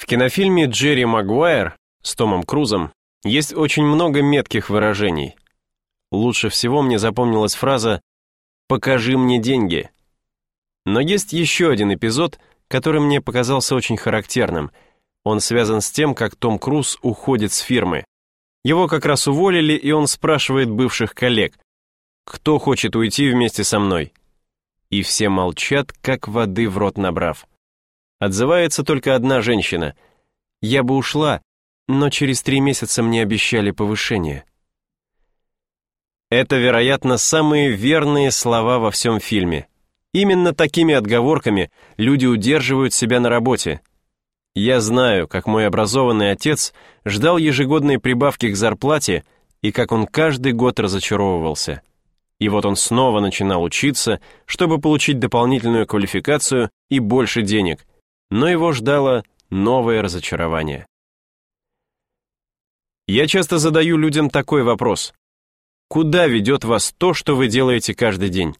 В кинофильме «Джерри Магуайр» с Томом Крузом есть очень много метких выражений. Лучше всего мне запомнилась фраза «покажи мне деньги». Но есть еще один эпизод, который мне показался очень характерным. Он связан с тем, как Том Круз уходит с фирмы. Его как раз уволили, и он спрашивает бывших коллег, «Кто хочет уйти вместе со мной?» И все молчат, как воды в рот набрав. Отзывается только одна женщина. «Я бы ушла, но через три месяца мне обещали повышение». Это, вероятно, самые верные слова во всем фильме. Именно такими отговорками люди удерживают себя на работе. Я знаю, как мой образованный отец ждал ежегодной прибавки к зарплате и как он каждый год разочаровывался. И вот он снова начинал учиться, чтобы получить дополнительную квалификацию и больше денег, но его ждало новое разочарование. Я часто задаю людям такой вопрос. Куда ведет вас то, что вы делаете каждый день?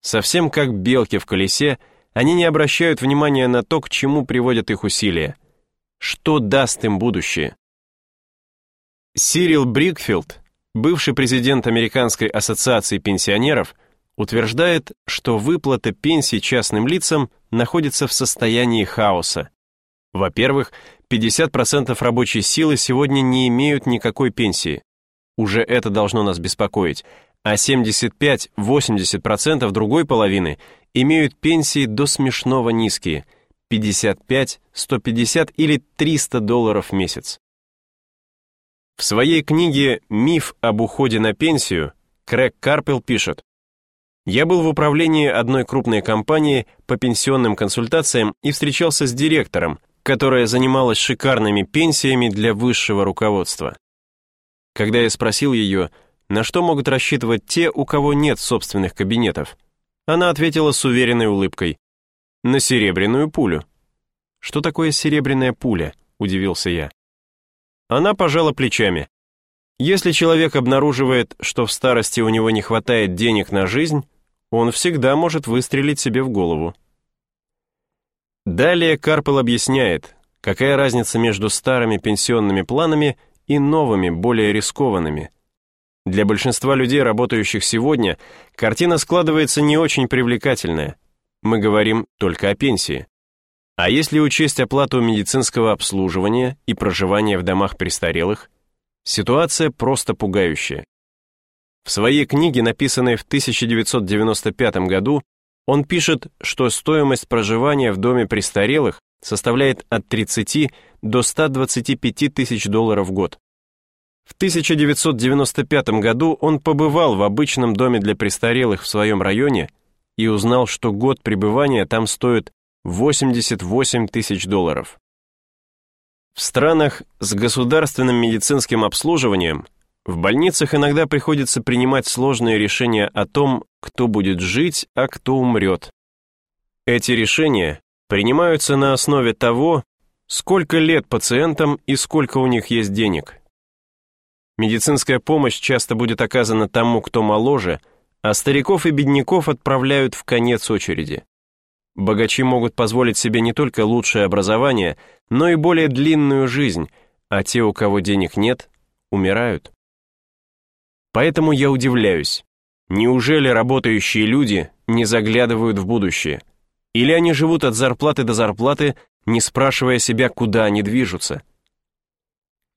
Совсем как белки в колесе, они не обращают внимания на то, к чему приводят их усилия. Что даст им будущее? Сирил Брикфилд, бывший президент Американской ассоциации пенсионеров, утверждает, что выплата пенсий частным лицам находится в состоянии хаоса. Во-первых, 50% рабочей силы сегодня не имеют никакой пенсии. Уже это должно нас беспокоить. А 75-80% другой половины имеют пенсии до смешного низкие – 55, 150 или 300 долларов в месяц. В своей книге «Миф об уходе на пенсию» Крэг Карпел пишет, я был в управлении одной крупной компании по пенсионным консультациям и встречался с директором, которая занималась шикарными пенсиями для высшего руководства. Когда я спросил ее, на что могут рассчитывать те, у кого нет собственных кабинетов, она ответила с уверенной улыбкой. На серебряную пулю. Что такое серебряная пуля? Удивился я. Она пожала плечами. Если человек обнаруживает, что в старости у него не хватает денег на жизнь, он всегда может выстрелить себе в голову. Далее Карпел объясняет, какая разница между старыми пенсионными планами и новыми, более рискованными. Для большинства людей, работающих сегодня, картина складывается не очень привлекательная. Мы говорим только о пенсии. А если учесть оплату медицинского обслуживания и проживания в домах престарелых, ситуация просто пугающая. В своей книге, написанной в 1995 году, он пишет, что стоимость проживания в доме престарелых составляет от 30 до 125 тысяч долларов в год. В 1995 году он побывал в обычном доме для престарелых в своем районе и узнал, что год пребывания там стоит 88 тысяч долларов. В странах с государственным медицинским обслуживанием в больницах иногда приходится принимать сложные решения о том, кто будет жить, а кто умрет. Эти решения принимаются на основе того, сколько лет пациентам и сколько у них есть денег. Медицинская помощь часто будет оказана тому, кто моложе, а стариков и бедняков отправляют в конец очереди. Богачи могут позволить себе не только лучшее образование, но и более длинную жизнь, а те, у кого денег нет, умирают. Поэтому я удивляюсь. Неужели работающие люди не заглядывают в будущее? Или они живут от зарплаты до зарплаты, не спрашивая себя, куда они движутся?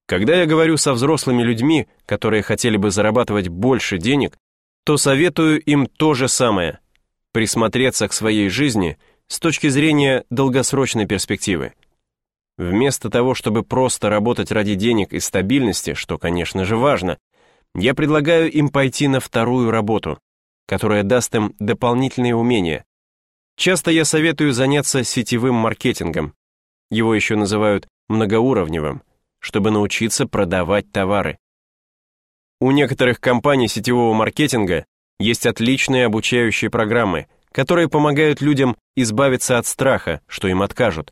Когда я говорю со взрослыми людьми, которые хотели бы зарабатывать больше денег, то советую им то же самое – присмотреться к своей жизни с точки зрения долгосрочной перспективы. Вместо того, чтобы просто работать ради денег и стабильности, что, конечно же, важно, я предлагаю им пойти на вторую работу, которая даст им дополнительные умения. Часто я советую заняться сетевым маркетингом. Его еще называют многоуровневым, чтобы научиться продавать товары. У некоторых компаний сетевого маркетинга есть отличные обучающие программы, которые помогают людям избавиться от страха, что им откажут.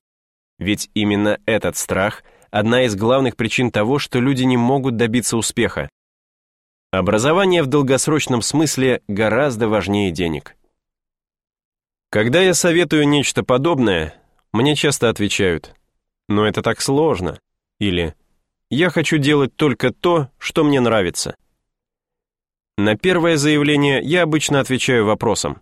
Ведь именно этот страх – одна из главных причин того, что люди не могут добиться успеха. Образование в долгосрочном смысле гораздо важнее денег. Когда я советую нечто подобное, мне часто отвечают, «Но это так сложно». Или «Я хочу делать только то, что мне нравится». На первое заявление я обычно отвечаю вопросом.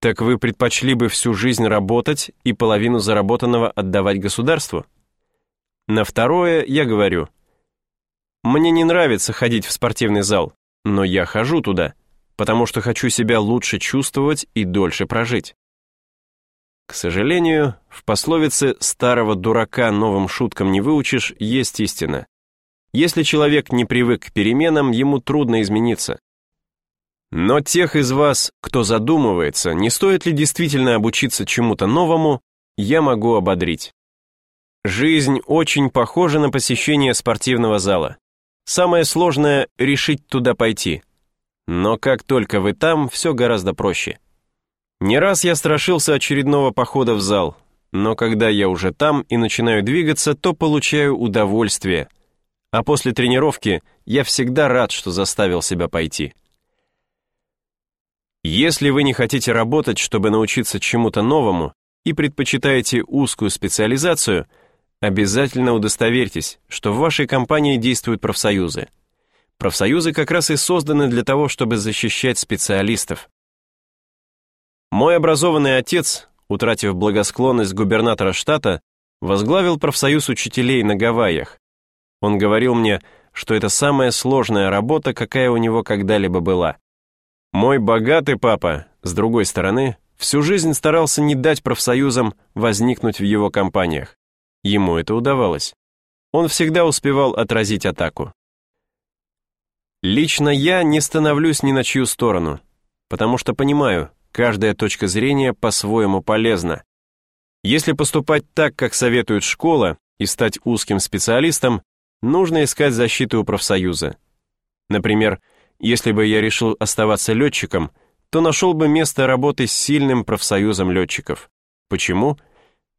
Так вы предпочли бы всю жизнь работать и половину заработанного отдавать государству? На второе я говорю. Мне не нравится ходить в спортивный зал, но я хожу туда, потому что хочу себя лучше чувствовать и дольше прожить. К сожалению, в пословице «старого дурака новым шуткам не выучишь» есть истина. Если человек не привык к переменам, ему трудно измениться. Но тех из вас, кто задумывается, не стоит ли действительно обучиться чему-то новому, я могу ободрить. Жизнь очень похожа на посещение спортивного зала. Самое сложное — решить туда пойти. Но как только вы там, все гораздо проще. Не раз я страшился очередного похода в зал, но когда я уже там и начинаю двигаться, то получаю удовольствие, а после тренировки я всегда рад, что заставил себя пойти. Если вы не хотите работать, чтобы научиться чему-то новому, и предпочитаете узкую специализацию, обязательно удостоверьтесь, что в вашей компании действуют профсоюзы. Профсоюзы как раз и созданы для того, чтобы защищать специалистов. Мой образованный отец, утратив благосклонность губернатора штата, возглавил профсоюз учителей на Гавайях. Он говорил мне, что это самая сложная работа, какая у него когда-либо была. Мой богатый папа, с другой стороны, всю жизнь старался не дать профсоюзам возникнуть в его компаниях. Ему это удавалось. Он всегда успевал отразить атаку. Лично я не становлюсь ни на чью сторону, потому что понимаю, каждая точка зрения по-своему полезна. Если поступать так, как советует школа, и стать узким специалистом, нужно искать защиту у профсоюза. Например, если бы я решил оставаться летчиком, то нашел бы место работы с сильным профсоюзом летчиков. Почему?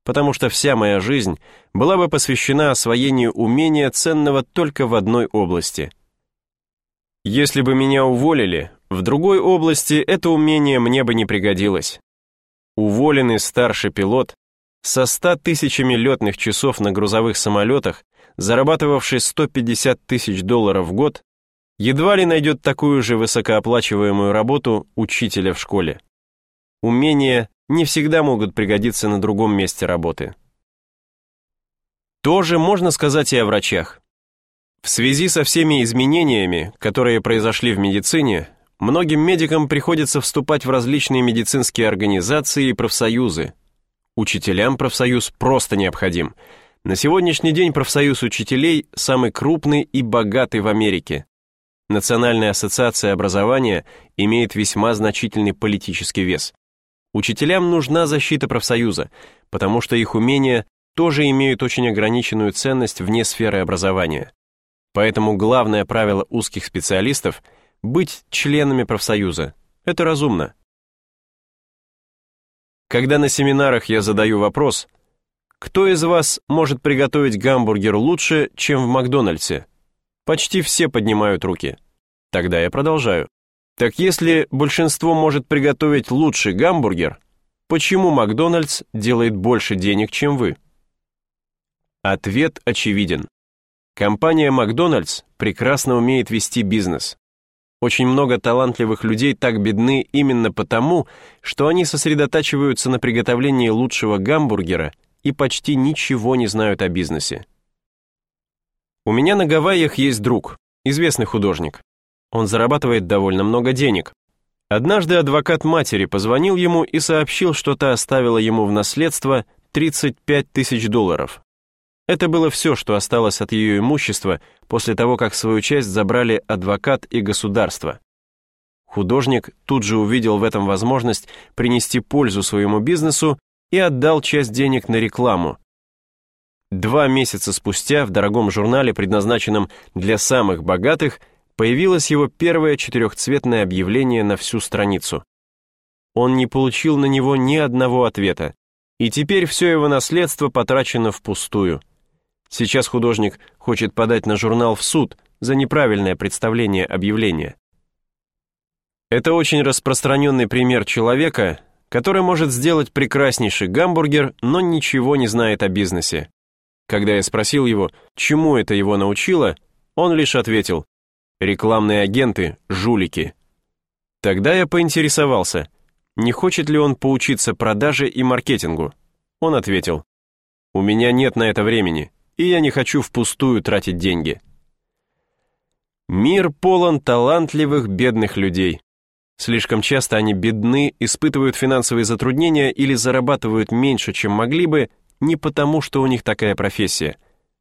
Потому что вся моя жизнь была бы посвящена освоению умения ценного только в одной области. Если бы меня уволили, в другой области это умение мне бы не пригодилось. Уволенный старший пилот со 100 тысячами летных часов на грузовых самолетах, зарабатывавший 150 тысяч долларов в год, едва ли найдет такую же высокооплачиваемую работу учителя в школе. Умения не всегда могут пригодиться на другом месте работы. Тоже можно сказать и о врачах. В связи со всеми изменениями, которые произошли в медицине, многим медикам приходится вступать в различные медицинские организации и профсоюзы. Учителям профсоюз просто необходим. На сегодняшний день профсоюз учителей самый крупный и богатый в Америке. Национальная ассоциация образования имеет весьма значительный политический вес. Учителям нужна защита профсоюза, потому что их умения тоже имеют очень ограниченную ценность вне сферы образования. Поэтому главное правило узких специалистов — быть членами профсоюза. Это разумно. Когда на семинарах я задаю вопрос, кто из вас может приготовить гамбургер лучше, чем в Макдональдсе? Почти все поднимают руки. Тогда я продолжаю. Так если большинство может приготовить лучший гамбургер, почему Макдональдс делает больше денег, чем вы? Ответ очевиден. Компания Макдональдс прекрасно умеет вести бизнес. Очень много талантливых людей так бедны именно потому, что они сосредотачиваются на приготовлении лучшего гамбургера и почти ничего не знают о бизнесе. У меня на Гавайях есть друг, известный художник. Он зарабатывает довольно много денег. Однажды адвокат матери позвонил ему и сообщил, что та оставила ему в наследство 35 тысяч долларов. Это было все, что осталось от ее имущества после того, как свою часть забрали адвокат и государство. Художник тут же увидел в этом возможность принести пользу своему бизнесу и отдал часть денег на рекламу, Два месяца спустя в дорогом журнале, предназначенном для самых богатых, появилось его первое четырехцветное объявление на всю страницу. Он не получил на него ни одного ответа, и теперь все его наследство потрачено впустую. Сейчас художник хочет подать на журнал в суд за неправильное представление объявления. Это очень распространенный пример человека, который может сделать прекраснейший гамбургер, но ничего не знает о бизнесе. Когда я спросил его, чему это его научило, он лишь ответил, рекламные агенты – жулики. Тогда я поинтересовался, не хочет ли он поучиться продаже и маркетингу. Он ответил, у меня нет на это времени, и я не хочу впустую тратить деньги. Мир полон талантливых бедных людей. Слишком часто они бедны, испытывают финансовые затруднения или зарабатывают меньше, чем могли бы, не потому, что у них такая профессия,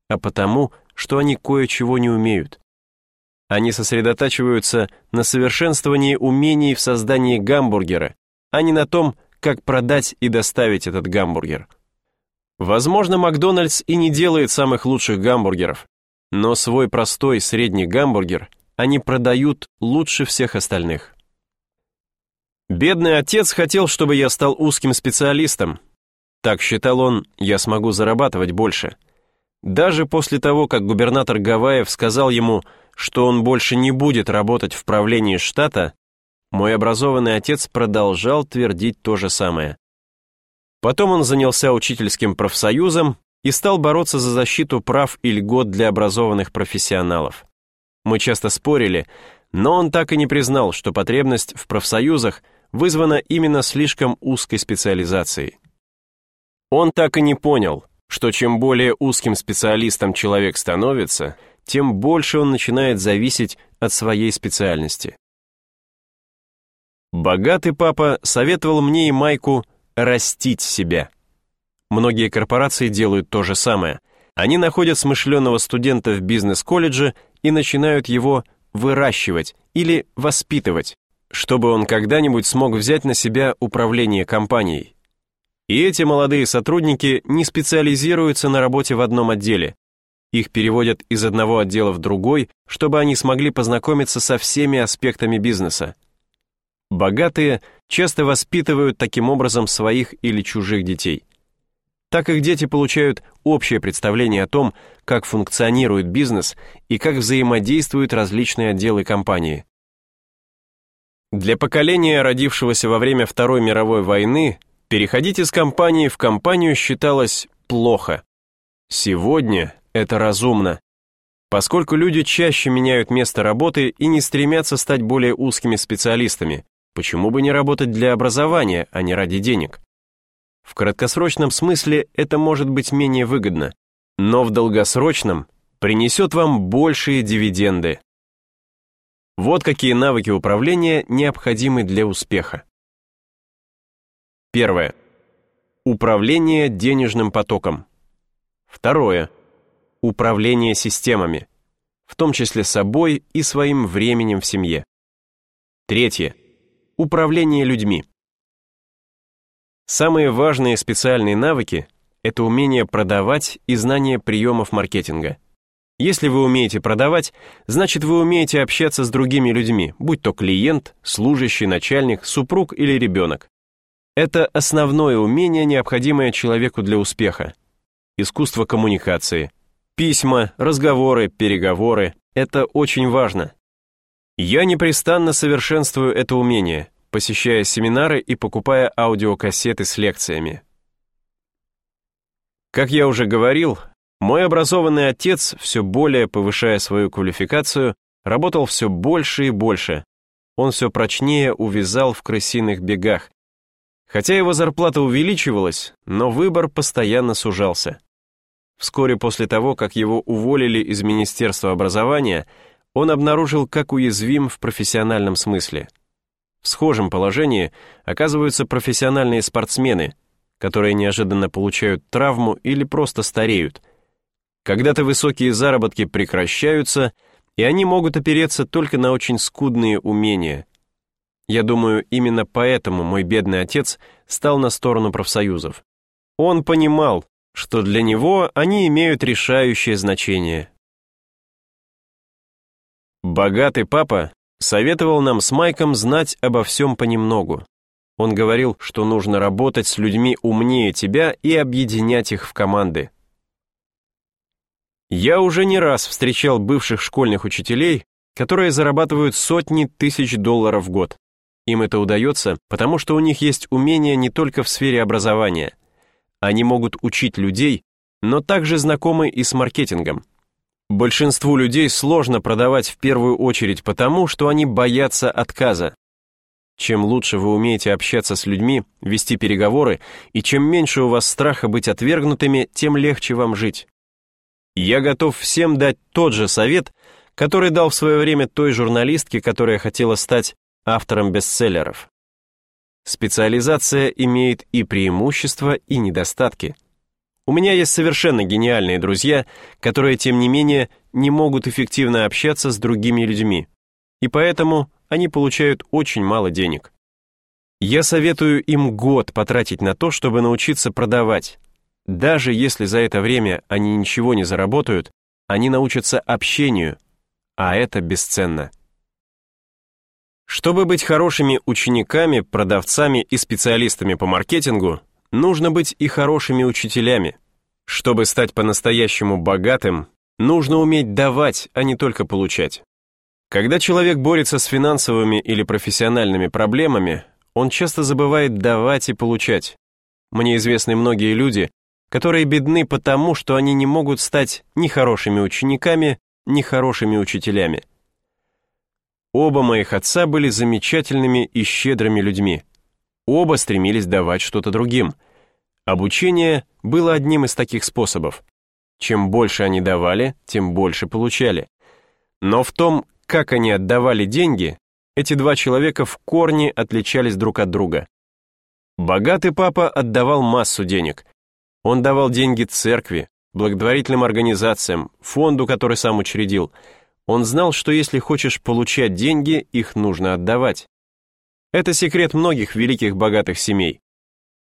а потому, что они кое-чего не умеют. Они сосредотачиваются на совершенствовании умений в создании гамбургера, а не на том, как продать и доставить этот гамбургер. Возможно, Макдональдс и не делает самых лучших гамбургеров, но свой простой средний гамбургер они продают лучше всех остальных. Бедный отец хотел, чтобы я стал узким специалистом. Так считал он, я смогу зарабатывать больше. Даже после того, как губернатор Гавайев сказал ему, что он больше не будет работать в правлении штата, мой образованный отец продолжал твердить то же самое. Потом он занялся учительским профсоюзом и стал бороться за защиту прав и льгот для образованных профессионалов. Мы часто спорили, но он так и не признал, что потребность в профсоюзах вызвана именно слишком узкой специализацией. Он так и не понял, что чем более узким специалистом человек становится, тем больше он начинает зависеть от своей специальности. Богатый папа советовал мне и Майку растить себя. Многие корпорации делают то же самое. Они находят смышленного студента в бизнес-колледже и начинают его выращивать или воспитывать, чтобы он когда-нибудь смог взять на себя управление компанией. И эти молодые сотрудники не специализируются на работе в одном отделе. Их переводят из одного отдела в другой, чтобы они смогли познакомиться со всеми аспектами бизнеса. Богатые часто воспитывают таким образом своих или чужих детей – так их дети получают общее представление о том, как функционирует бизнес и как взаимодействуют различные отделы компании. Для поколения, родившегося во время Второй мировой войны, переходить из компании в компанию считалось плохо. Сегодня это разумно, поскольку люди чаще меняют место работы и не стремятся стать более узкими специалистами, почему бы не работать для образования, а не ради денег? В краткосрочном смысле это может быть менее выгодно, но в долгосрочном принесет вам большие дивиденды. Вот какие навыки управления необходимы для успеха. Первое. Управление денежным потоком. Второе. Управление системами, в том числе собой и своим временем в семье. Третье. Управление людьми. Самые важные специальные навыки — это умение продавать и знание приемов маркетинга. Если вы умеете продавать, значит вы умеете общаться с другими людьми, будь то клиент, служащий, начальник, супруг или ребенок. Это основное умение, необходимое человеку для успеха. Искусство коммуникации. Письма, разговоры, переговоры — это очень важно. Я непрестанно совершенствую это умение — посещая семинары и покупая аудиокассеты с лекциями. Как я уже говорил, мой образованный отец, все более повышая свою квалификацию, работал все больше и больше. Он все прочнее увязал в крысиных бегах. Хотя его зарплата увеличивалась, но выбор постоянно сужался. Вскоре после того, как его уволили из Министерства образования, он обнаружил, как уязвим в профессиональном смысле – в схожем положении оказываются профессиональные спортсмены, которые неожиданно получают травму или просто стареют. Когда-то высокие заработки прекращаются, и они могут опереться только на очень скудные умения. Я думаю, именно поэтому мой бедный отец стал на сторону профсоюзов. Он понимал, что для него они имеют решающее значение. Богатый папа Советовал нам с Майком знать обо всем понемногу. Он говорил, что нужно работать с людьми умнее тебя и объединять их в команды. Я уже не раз встречал бывших школьных учителей, которые зарабатывают сотни тысяч долларов в год. Им это удается, потому что у них есть умения не только в сфере образования. Они могут учить людей, но также знакомы и с маркетингом. Большинству людей сложно продавать в первую очередь потому, что они боятся отказа. Чем лучше вы умеете общаться с людьми, вести переговоры, и чем меньше у вас страха быть отвергнутыми, тем легче вам жить. Я готов всем дать тот же совет, который дал в свое время той журналистке, которая хотела стать автором бестселлеров. Специализация имеет и преимущества, и недостатки. У меня есть совершенно гениальные друзья, которые, тем не менее, не могут эффективно общаться с другими людьми, и поэтому они получают очень мало денег. Я советую им год потратить на то, чтобы научиться продавать. Даже если за это время они ничего не заработают, они научатся общению, а это бесценно. Чтобы быть хорошими учениками, продавцами и специалистами по маркетингу, нужно быть и хорошими учителями. Чтобы стать по-настоящему богатым, нужно уметь давать, а не только получать. Когда человек борется с финансовыми или профессиональными проблемами, он часто забывает давать и получать. Мне известны многие люди, которые бедны потому, что они не могут стать ни хорошими учениками, ни хорошими учителями. Оба моих отца были замечательными и щедрыми людьми. Оба стремились давать что-то другим. Обучение было одним из таких способов. Чем больше они давали, тем больше получали. Но в том, как они отдавали деньги, эти два человека в корне отличались друг от друга. Богатый папа отдавал массу денег. Он давал деньги церкви, благотворительным организациям, фонду, который сам учредил – он знал, что если хочешь получать деньги, их нужно отдавать. Это секрет многих великих богатых семей.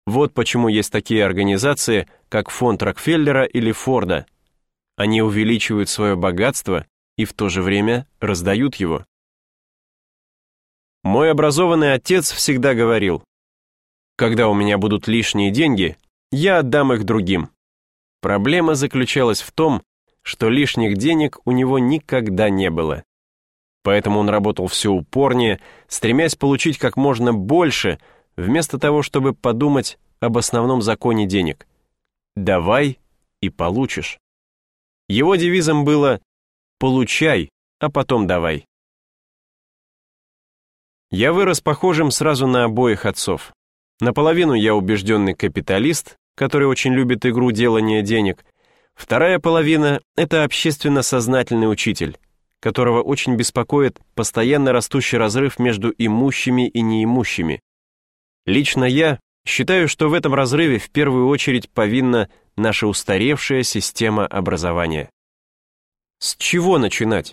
Вот почему есть такие организации, как фонд Рокфеллера или Форда. Они увеличивают свое богатство и в то же время раздают его. Мой образованный отец всегда говорил, «Когда у меня будут лишние деньги, я отдам их другим». Проблема заключалась в том, что лишних денег у него никогда не было. Поэтому он работал все упорнее, стремясь получить как можно больше, вместо того, чтобы подумать об основном законе денег. «Давай и получишь». Его девизом было «получай, а потом давай». Я вырос похожим сразу на обоих отцов. Наполовину я убежденный капиталист, который очень любит игру делания денег, Вторая половина — это общественно сознательный учитель, которого очень беспокоит постоянно растущий разрыв между имущими и неимущими. Лично я считаю, что в этом разрыве в первую очередь повинна наша устаревшая система образования. С чего начинать?